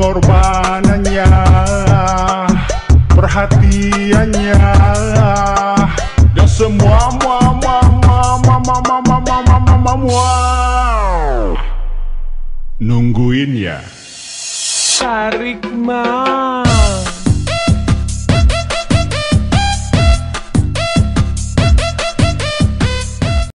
pengorbanannya perhatiannya dan semua mua mua mua mua mua mua mua mua mua mua mua mua nungguin ya Tarik mah